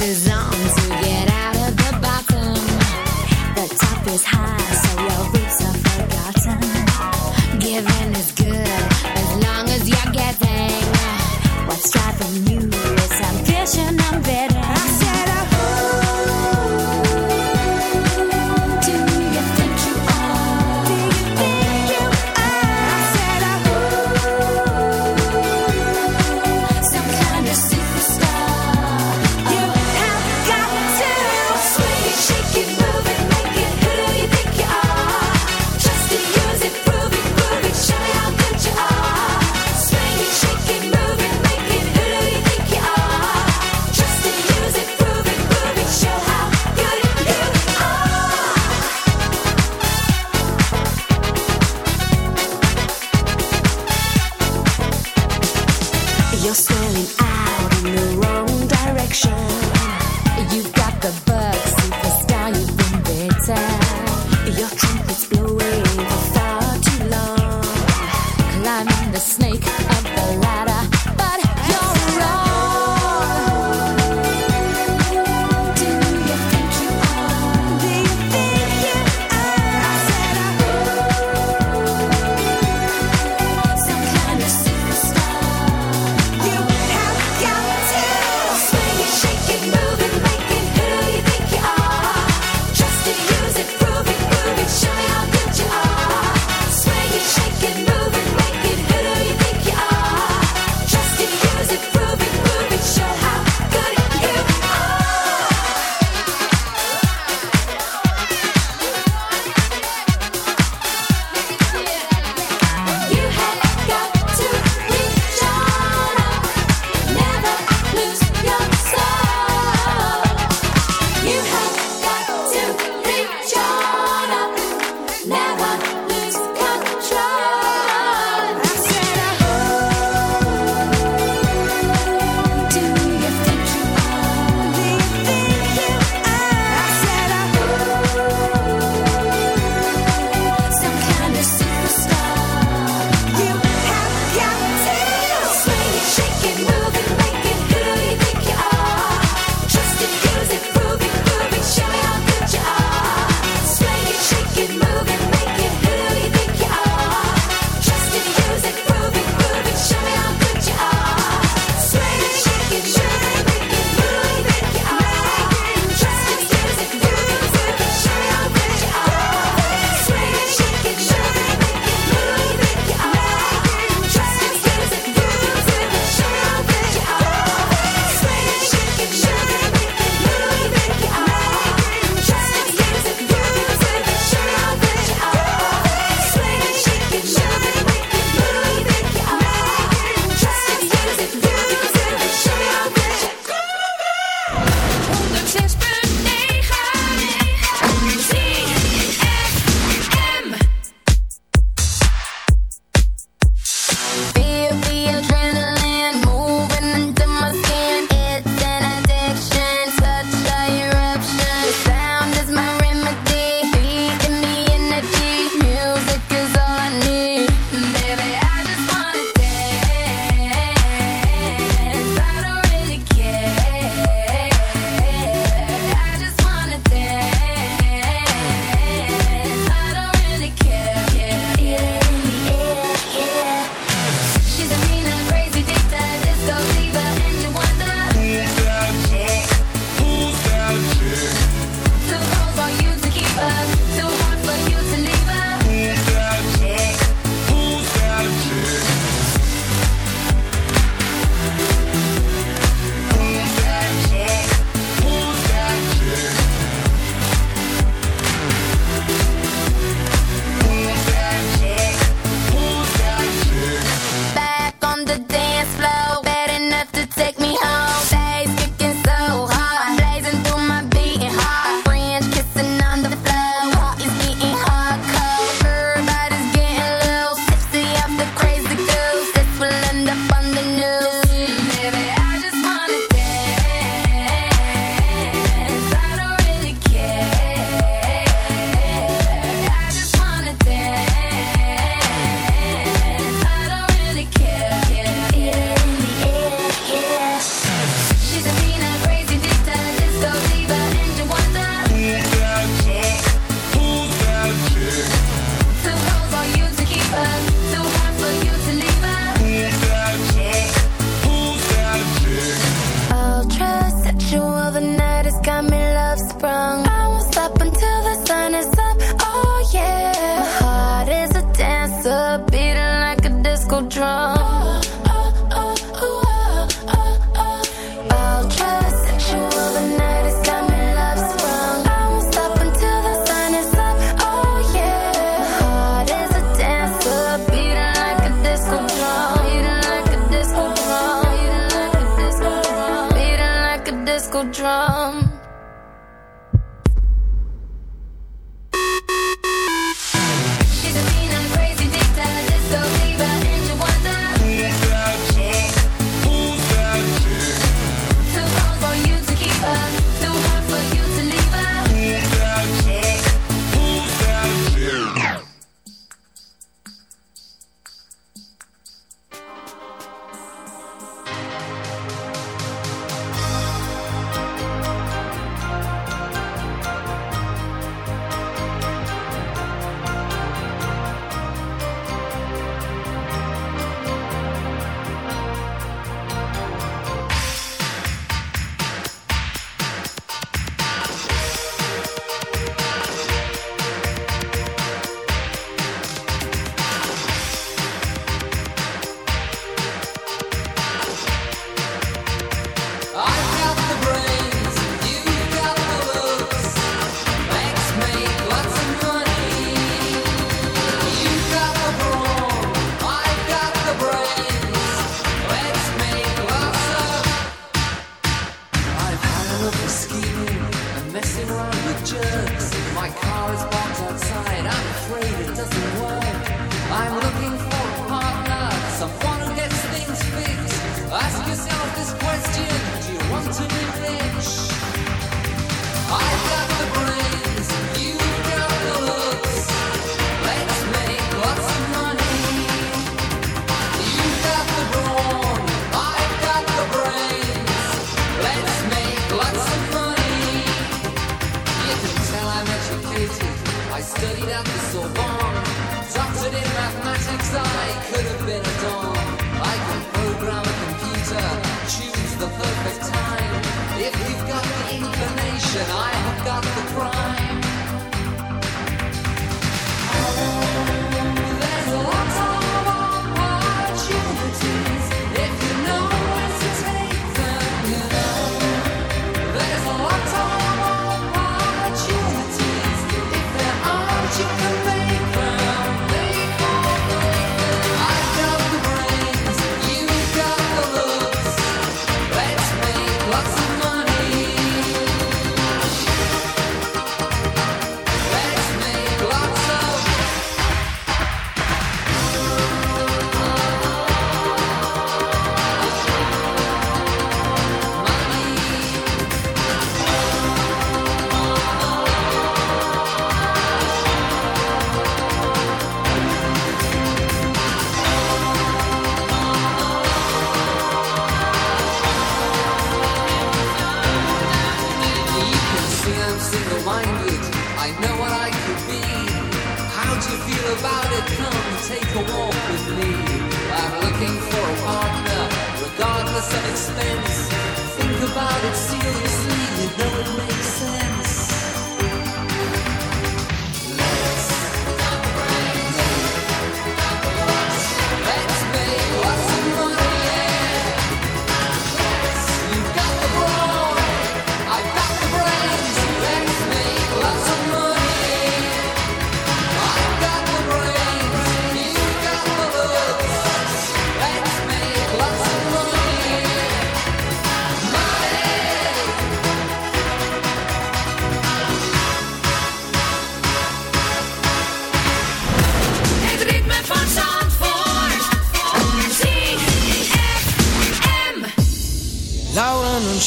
presses on to get out of the bottom. The top is high, so you're.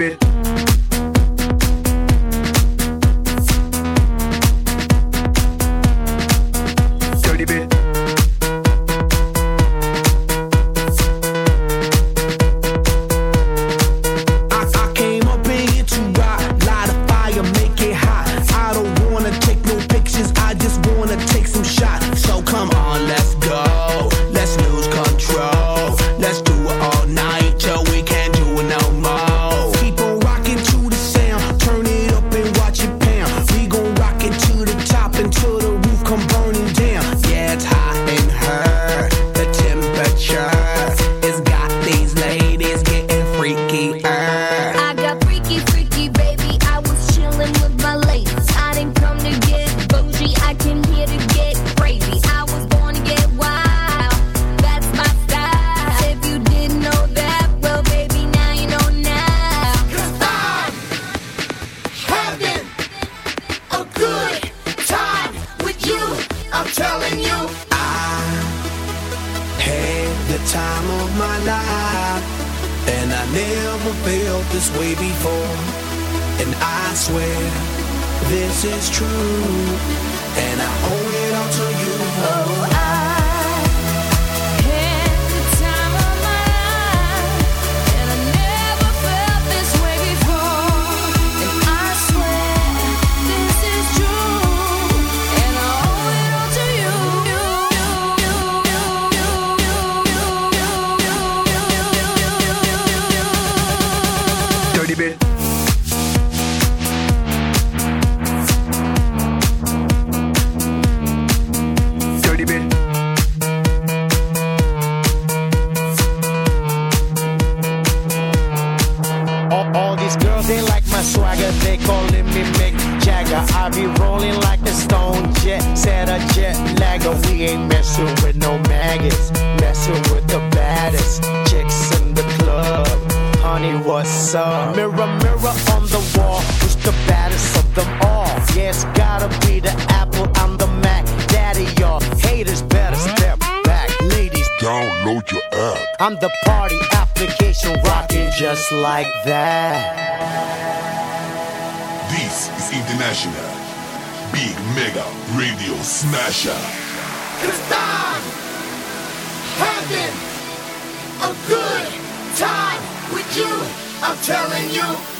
baby. I'm the party application rocking just like that. This is International Big Mega Radio Smasher. Cause I'm having a good time with you. I'm telling you.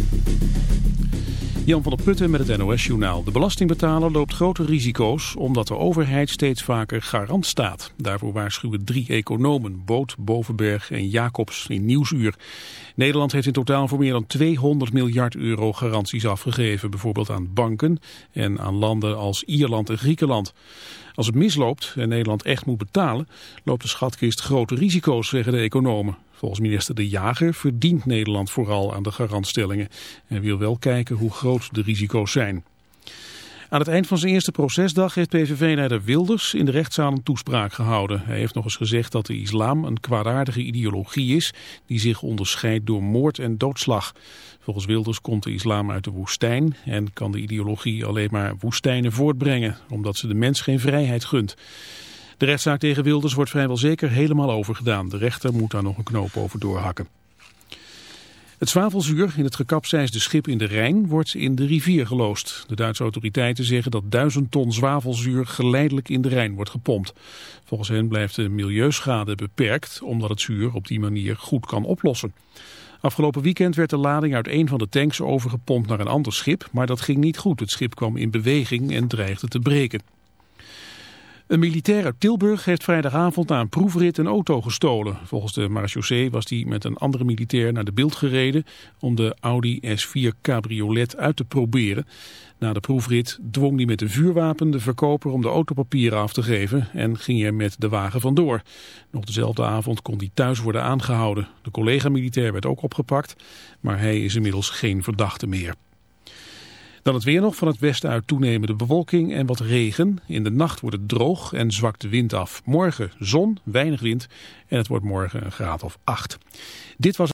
Jan van der Putten met het NOS-journaal. De belastingbetaler loopt grote risico's omdat de overheid steeds vaker garant staat. Daarvoor waarschuwen drie economen, Boot, Bovenberg en Jacobs in Nieuwsuur. Nederland heeft in totaal voor meer dan 200 miljard euro garanties afgegeven. Bijvoorbeeld aan banken en aan landen als Ierland en Griekenland. Als het misloopt en Nederland echt moet betalen, loopt de schatkist grote risico's, zeggen de economen. Volgens minister De Jager verdient Nederland vooral aan de garantstellingen. En wil wel kijken hoe groot de risico's zijn. Aan het eind van zijn eerste procesdag heeft PVV-leider Wilders in de rechtszaal een toespraak gehouden. Hij heeft nog eens gezegd dat de islam een kwaadaardige ideologie is die zich onderscheidt door moord en doodslag. Volgens Wilders komt de islam uit de woestijn en kan de ideologie alleen maar woestijnen voortbrengen, omdat ze de mens geen vrijheid gunt. De rechtszaak tegen Wilders wordt vrijwel zeker helemaal overgedaan. De rechter moet daar nog een knoop over doorhakken. Het zwavelzuur in het gekapseisde schip in de Rijn wordt in de rivier geloosd. De Duitse autoriteiten zeggen dat duizend ton zwavelzuur geleidelijk in de Rijn wordt gepompt. Volgens hen blijft de milieuschade beperkt omdat het zuur op die manier goed kan oplossen. Afgelopen weekend werd de lading uit een van de tanks overgepompt naar een ander schip, maar dat ging niet goed. Het schip kwam in beweging en dreigde te breken. Een militair uit Tilburg heeft vrijdagavond na een proefrit een auto gestolen. Volgens de marechaussee was hij met een andere militair naar de beeld gereden om de Audi S4 cabriolet uit te proberen. Na de proefrit dwong hij met een vuurwapen de verkoper om de autopapieren af te geven en ging er met de wagen vandoor. Nog dezelfde avond kon hij thuis worden aangehouden. De collega-militair werd ook opgepakt, maar hij is inmiddels geen verdachte meer. Dan het weer nog van het westen uit toenemende bewolking en wat regen. In de nacht wordt het droog en zwakt de wind af. Morgen zon, weinig wind en het wordt morgen een graad of 8. Dit was